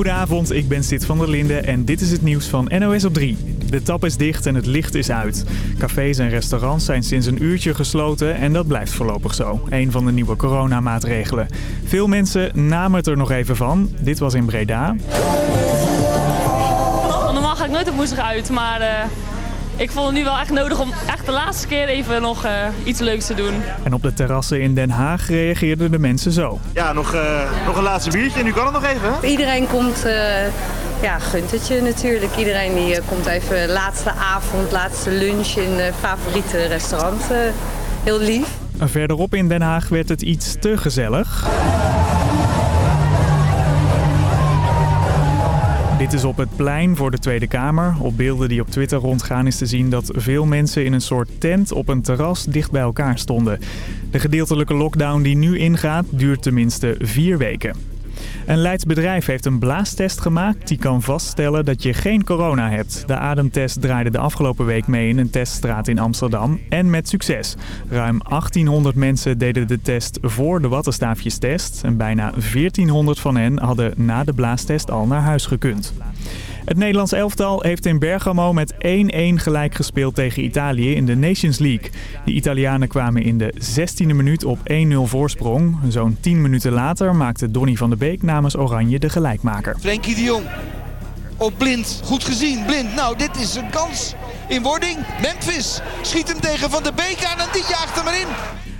Goedenavond, ik ben Sid van der Linde en dit is het nieuws van NOS op 3. De tap is dicht en het licht is uit. Cafés en restaurants zijn sinds een uurtje gesloten en dat blijft voorlopig zo. Een van de nieuwe coronamaatregelen. Veel mensen namen het er nog even van. Dit was in Breda. Normaal ga ik nooit op woensdag uit, maar eh, ik vond het nu wel echt nodig om echt de laatste keer even nog eh, iets leuks te doen. En op de terrassen in Den Haag reageerden de mensen zo. Ja, nog, eh, nog een laatste biertje. Nu kan het nog even. hè? Iedereen komt, eh, ja, gunt het je natuurlijk. Iedereen die eh, komt even laatste avond, laatste lunch in eh, favoriete restaurant. heel lief. Verderop in Den Haag werd het iets te gezellig. Dit is op het plein voor de Tweede Kamer. Op beelden die op Twitter rondgaan is te zien dat veel mensen in een soort tent op een terras dicht bij elkaar stonden. De gedeeltelijke lockdown die nu ingaat duurt tenminste vier weken. Een Leids bedrijf heeft een blaastest gemaakt die kan vaststellen dat je geen corona hebt. De ademtest draaide de afgelopen week mee in een teststraat in Amsterdam en met succes. Ruim 1800 mensen deden de test voor de wattenstaafjestest en bijna 1400 van hen hadden na de blaastest al naar huis gekund. Het Nederlands elftal heeft in Bergamo met 1-1 gelijk gespeeld tegen Italië in de Nations League. De Italianen kwamen in de 16e minuut op 1-0 voorsprong. Zo'n 10 minuten later maakte Donny van de Beek namens Oranje de gelijkmaker. Frenkie de Jong. Op Blind. Goed gezien. Blind. Nou, dit is een kans in wording. Memphis schiet hem tegen Van de Beek aan en die jaagt hem erin.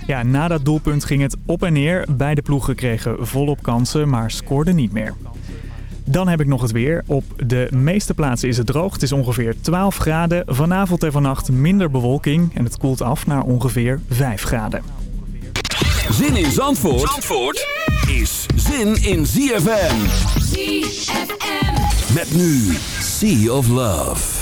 Ja, na dat doelpunt ging het op en neer. Beide ploegen kregen volop kansen, maar scoorden niet meer. Dan heb ik nog het weer. Op de meeste plaatsen is het droog. Het is ongeveer 12 graden. Vanavond en vannacht minder bewolking. En het koelt af naar ongeveer 5 graden. Zin in Zandvoort, Zandvoort is zin in ZFM. ZFM. Met nu Sea of Love.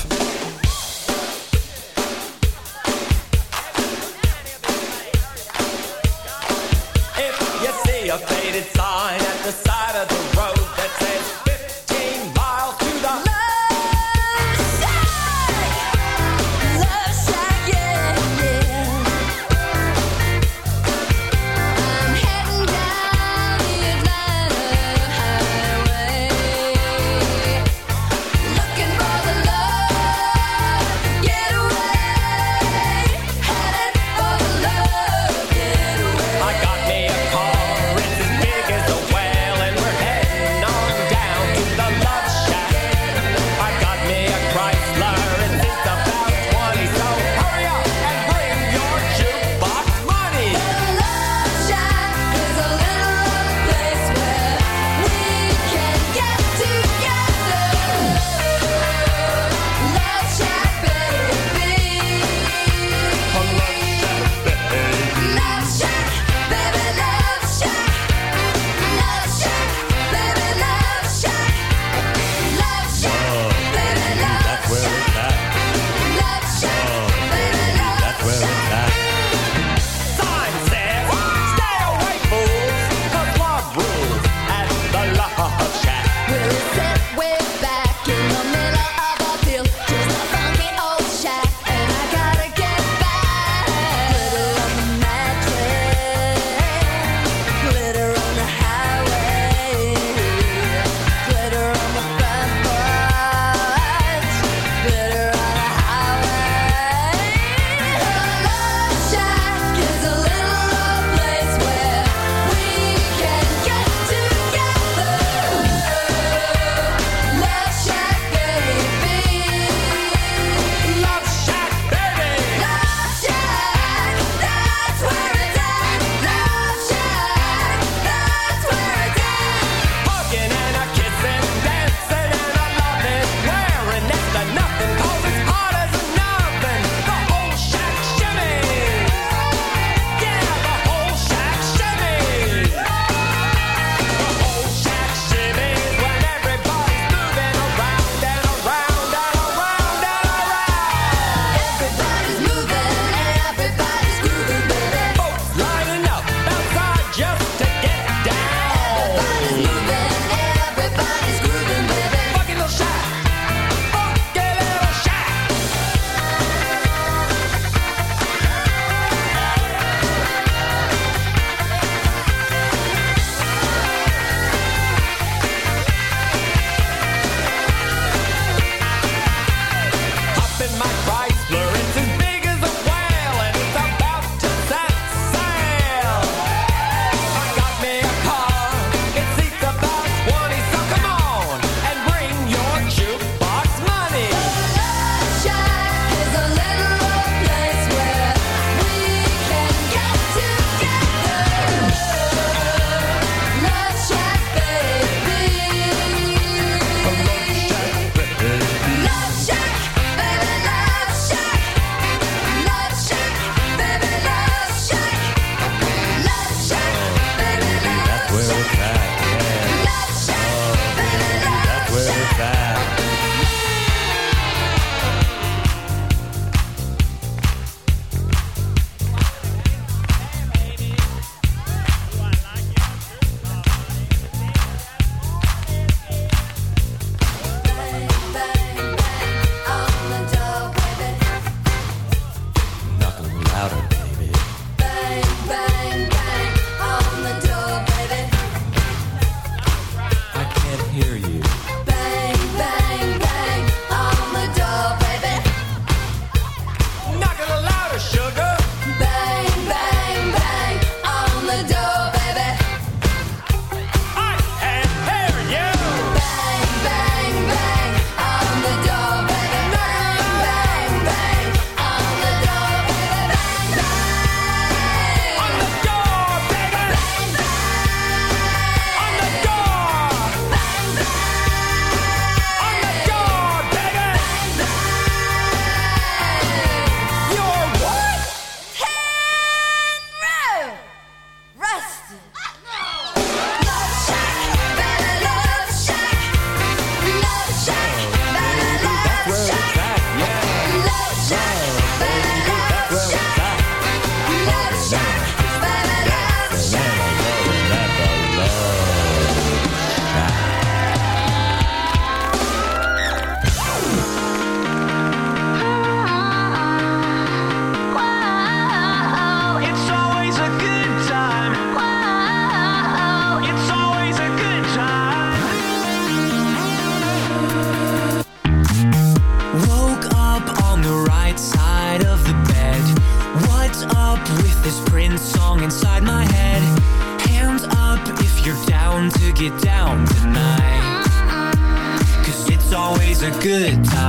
good time.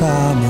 summer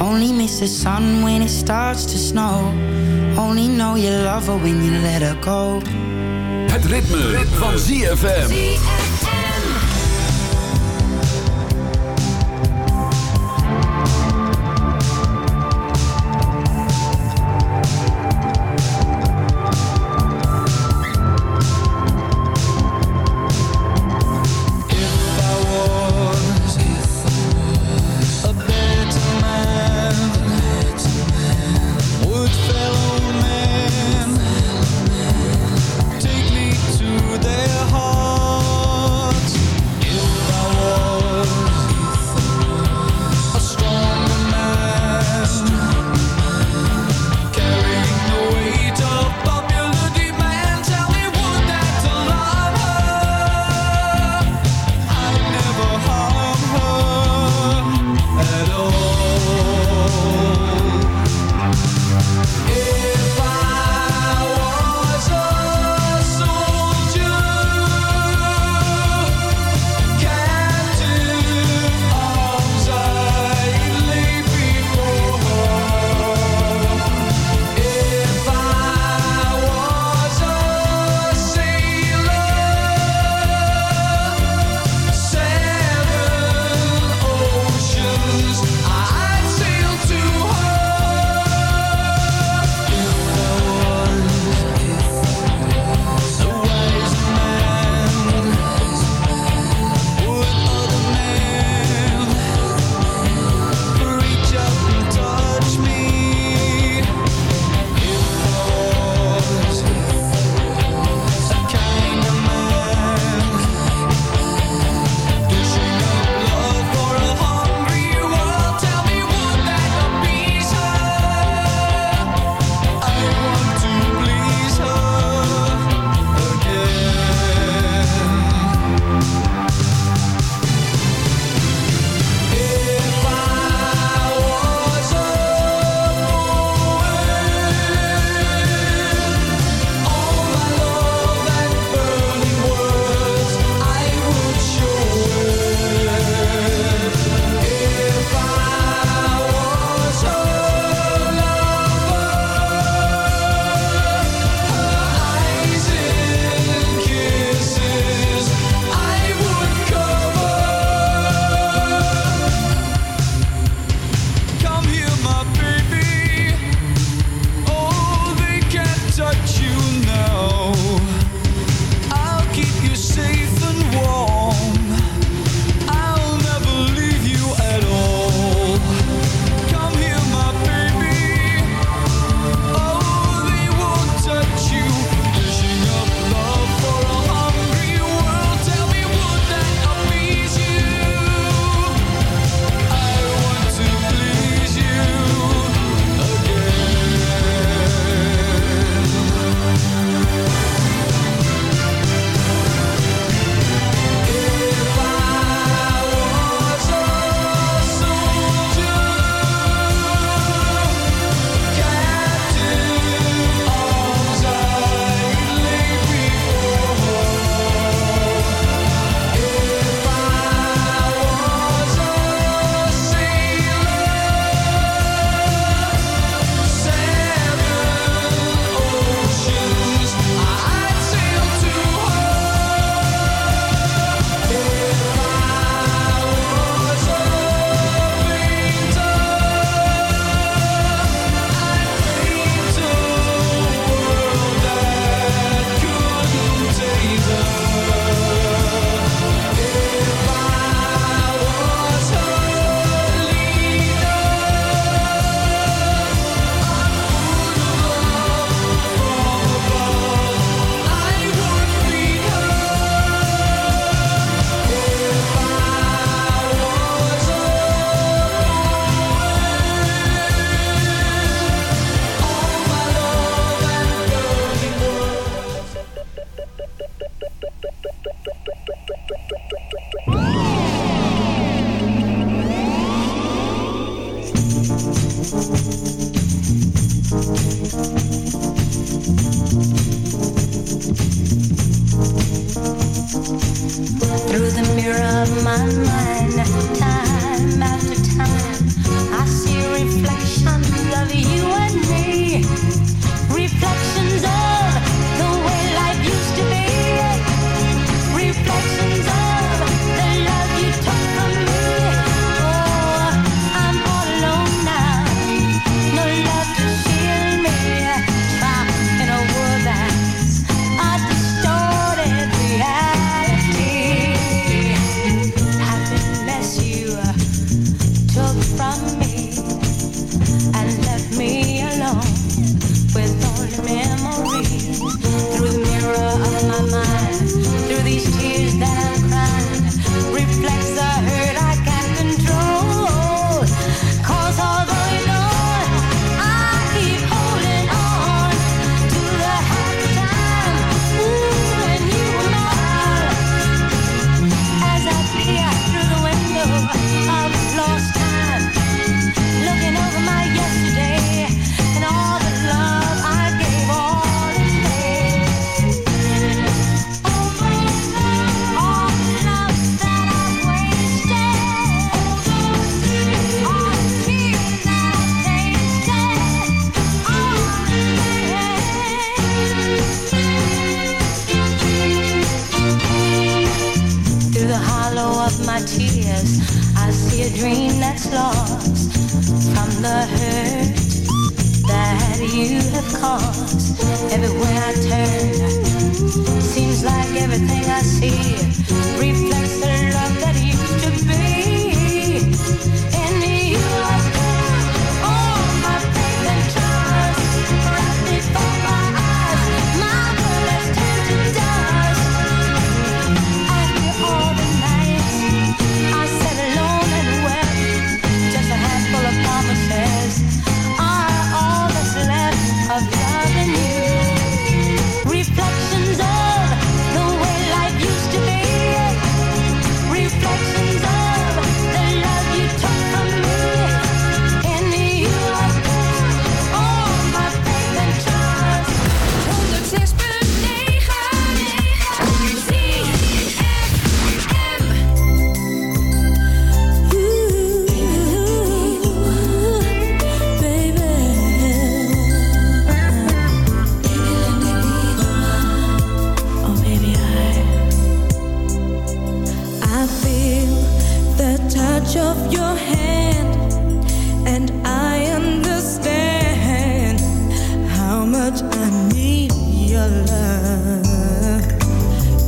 only miss the sun when it starts to snow. Only know you love her when you let her go. Het ritme, van ZFM.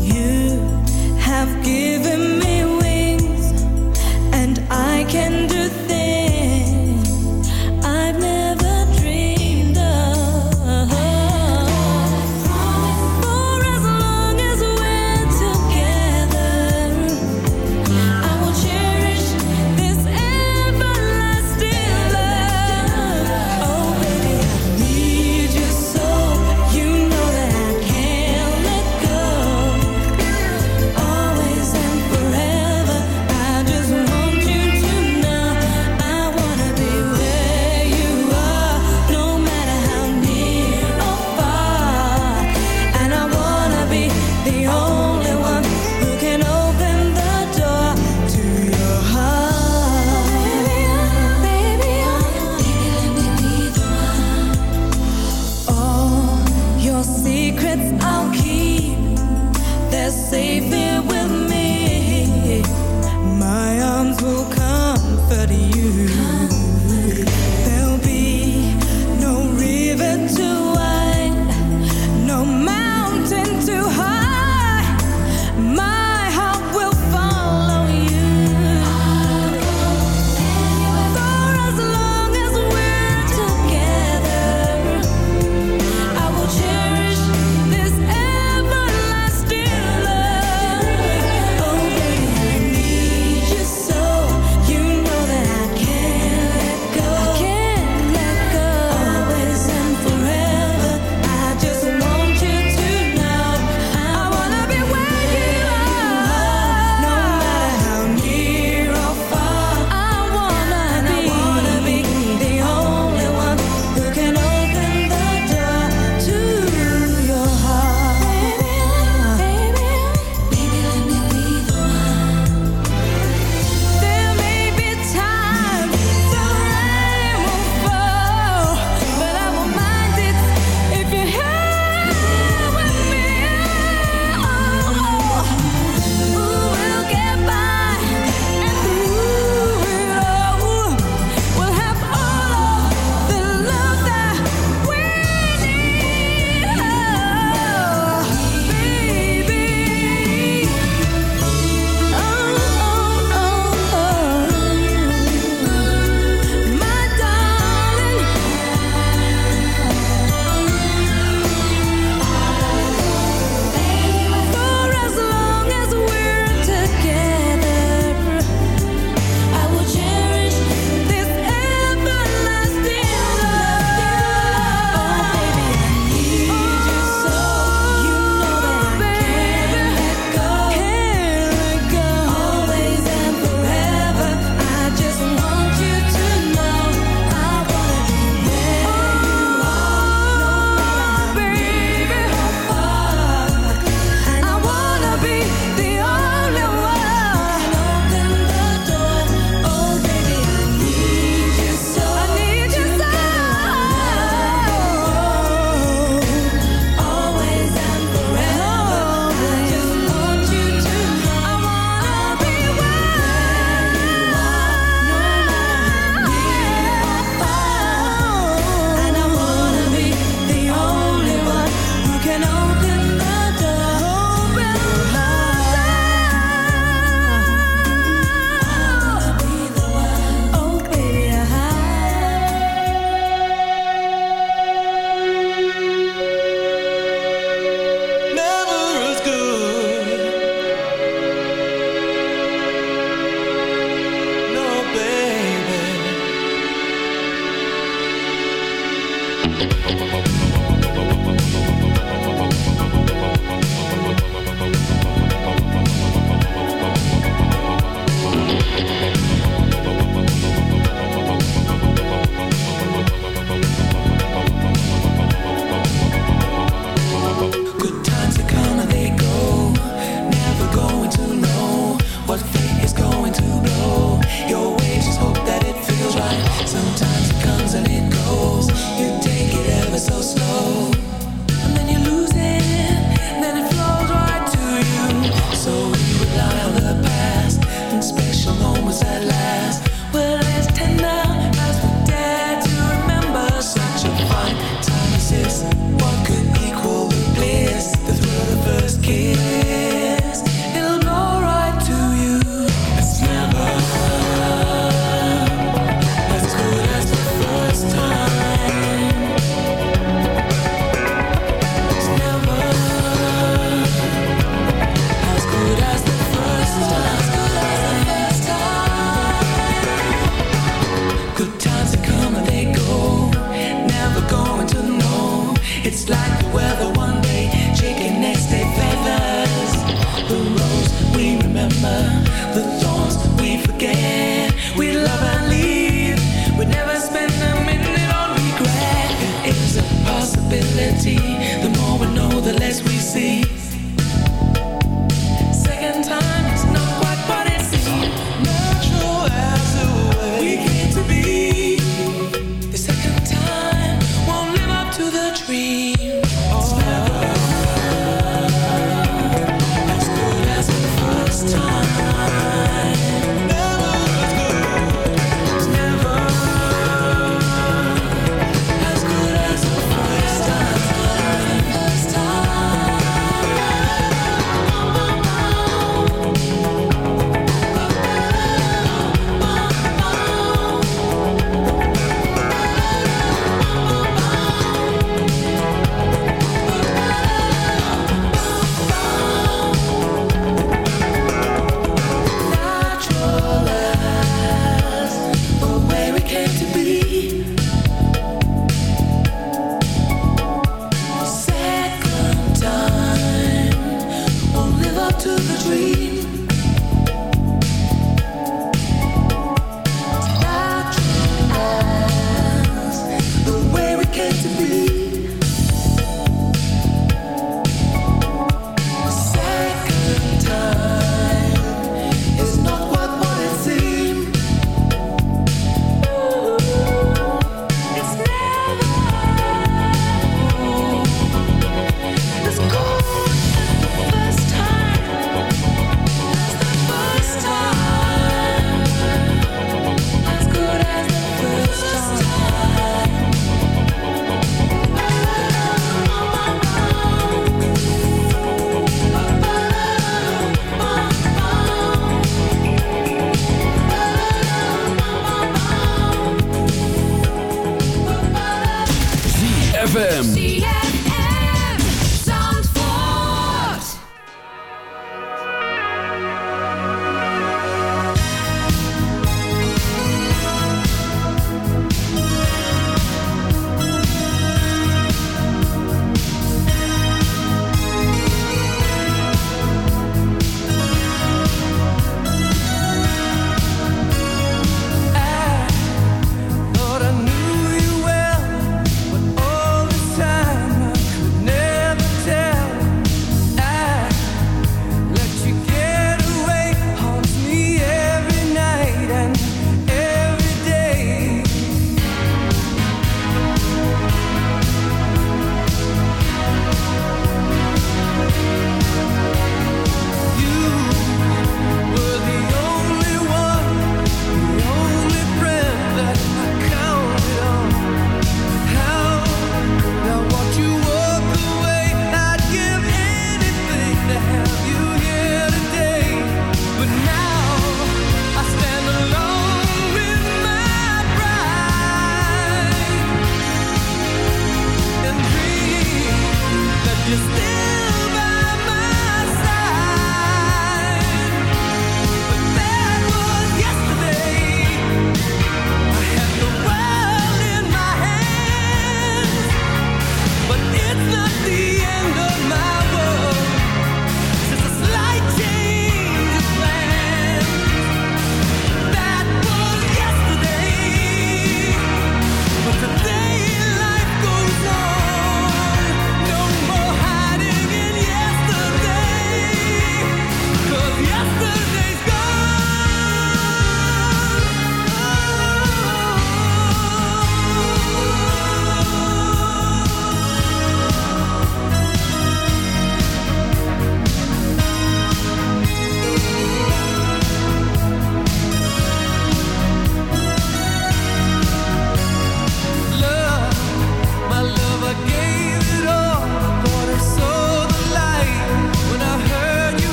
You have given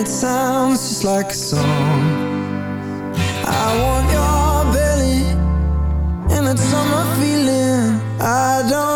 it sounds just like a song. I want your belly And that summer feeling. I don't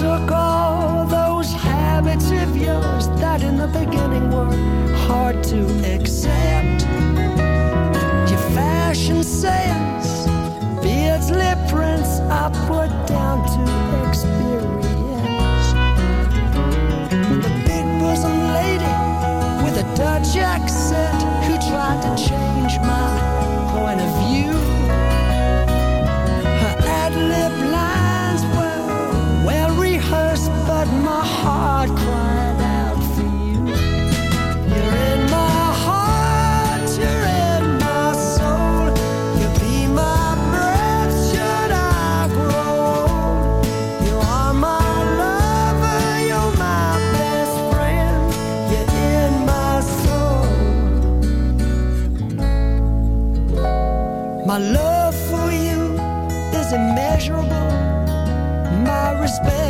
took all those habits of yours that in the beginning were hard to accept. Your fashion sense, Beardsley prints, upward down to experience. The big bosom lady with a Dutch accent. respect.